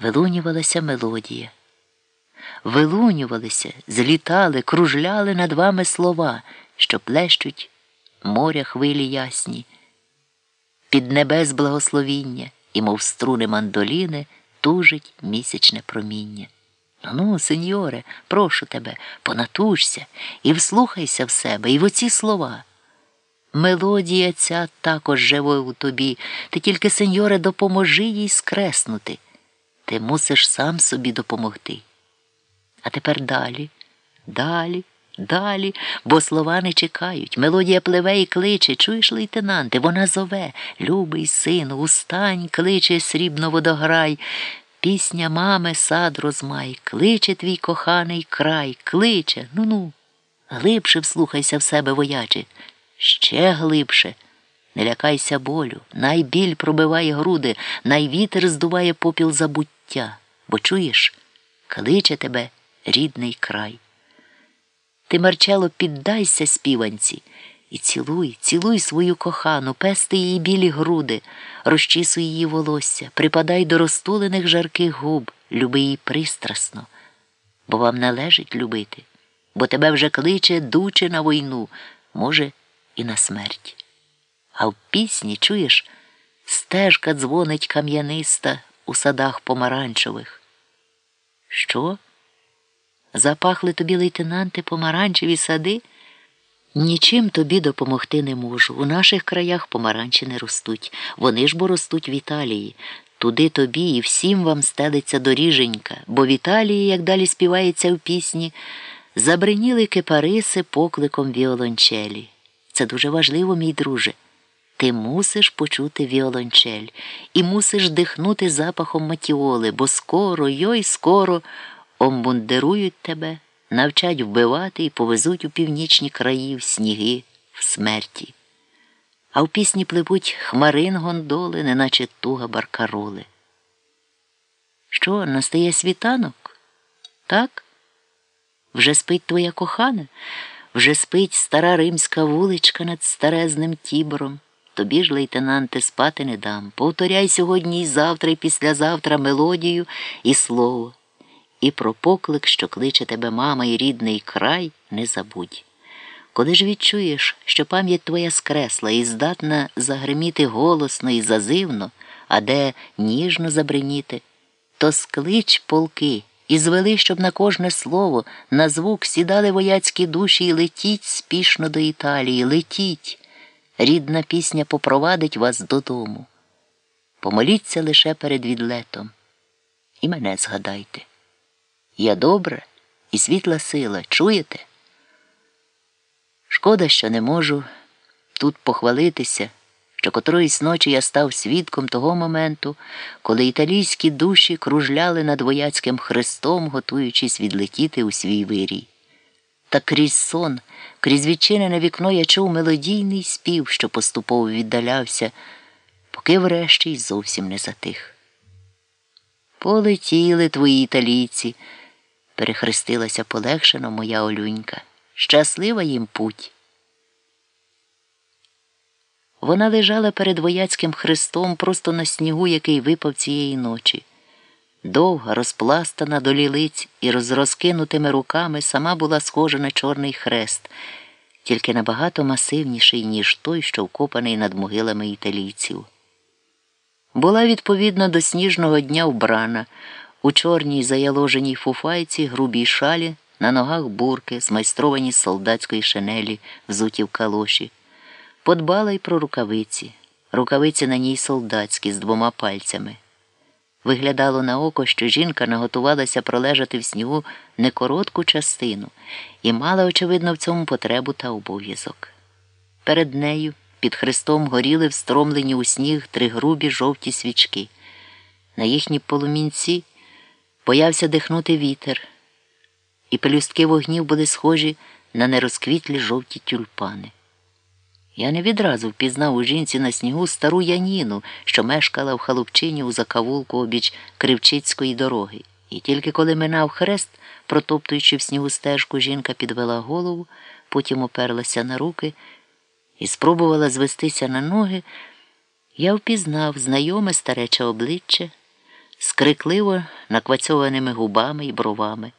Вилунювалася мелодія. Вилунювалися, злітали, кружляли над вами слова, що плещуть моря хвилі ясні, під небес благословіння, і, мов струни мандоліни, тужить місячне проміння. Ну, сеньоре, прошу тебе, понатужся і вслухайся в себе і в оці слова. Мелодія ця також живе у тобі, ти тільки, сеньоре, допоможи їй скреснути. Ти мусиш сам собі допомогти. А тепер далі, далі, далі, бо слова не чекають. Мелодія пливе і кличе, чуєш, лейтенанте, вона зове, любий сину, устань, кличе срібно водограй. Пісня мами сад розмай, кличе твій коханий край, кличе, ну ну. Глибше вслухайся в себе, вояче, ще глибше. Не лякайся болю, най біль пробиває груди, най вітер здуває попіл забуття, бо чуєш, кличе тебе рідний край. Ти, Марчело, піддайся співанці і цілуй, цілуй свою кохану, пести її білі груди, розчісуй її волосся, припадай до розтулених жарких губ, люби її пристрасно, бо вам належить любити, бо тебе вже кличе дуче на війну, може, і на смерть. А в пісні, чуєш, стежка дзвонить кам'яниста у садах помаранчевих. Що? Запахли тобі, лейтенанти, помаранчеві сади? Нічим тобі допомогти не можу. У наших краях помаранчі не ростуть. Вони ж бо ростуть в Італії. Туди тобі і всім вам стелиться доріженька, бо в Італії, як далі співається в пісні, забриніли кипариси покликом віолончелі. Це дуже важливо, мій друже. Ти мусиш почути віолончель і мусиш дихнути запахом матіоли, бо скоро, йой, скоро омбундирують тебе, навчать вбивати і повезуть у північні краї в сніги, в смерті. А в пісні пливуть хмарин гондоли, неначе туга баркароли. Що, настає світанок? Так? Вже спить твоя кохана, вже спить стара римська вуличка над старезним тібором. Тобі ж, лейтенанте, спати не дам. Повторяй сьогодні і завтра, і післязавтра мелодію і слово. І про поклик, що кличе тебе мама і рідний край, не забудь. Коли ж відчуєш, що пам'ять твоя скресла і здатна загриміти голосно і зазивно, а де ніжно забриніти, то склич полки і звели, щоб на кожне слово, на звук сідали вояцькі душі і летіть спішно до Італії, летіть. Рідна пісня попровадить вас додому. Помоліться лише перед відлетом. І мене згадайте. Я добра і світла сила, чуєте? Шкода, що не можу тут похвалитися, що котроїсь ночі я став свідком того моменту, коли італійські душі кружляли над вояцьким хрестом, готуючись відлетіти у свій вирій. Та крізь сон, крізь відчинене вікно я чув мелодійний спів, що поступово віддалявся, поки врешті й зовсім не затих. Полетіли твої італійці, перехрестилася полегшено моя олюнька. Щаслива їм путь. Вона лежала перед вояцьким хрестом просто на снігу, який випав цієї ночі. Довга, розпластана до лілиць і з розкинутими руками сама була схожа на чорний хрест, тільки набагато масивніший, ніж той, що вкопаний над могилами італійців. Була відповідно до сніжного дня вбрана у чорній заяложеній фуфайці, грубій шалі, на ногах бурки, змайстровані з солдатської шинелі, взуті в калоші. Подбала й про рукавиці, рукавиці на ній солдатські з двома пальцями. Виглядало на око, що жінка наготувалася пролежати в снігу не коротку частину і мала, очевидно, в цьому потребу та обов'язок. Перед нею під хрестом горіли встромлені у сніг три грубі жовті свічки. На їхній полумінці боявся дихнути вітер, і пелюстки вогнів були схожі на нерозквітлі жовті тюльпани. Я не відразу впізнав у жінці на снігу стару Яніну, що мешкала в халупчині у закавулку обіч Кривчицької дороги, і тільки коли минав хрест, протоптуючи в снігу стежку, жінка підвела голову, потім оперлася на руки і спробувала звестися на ноги, я впізнав знайоме старече обличчя, скрикливо наквацьованими губами і бровами.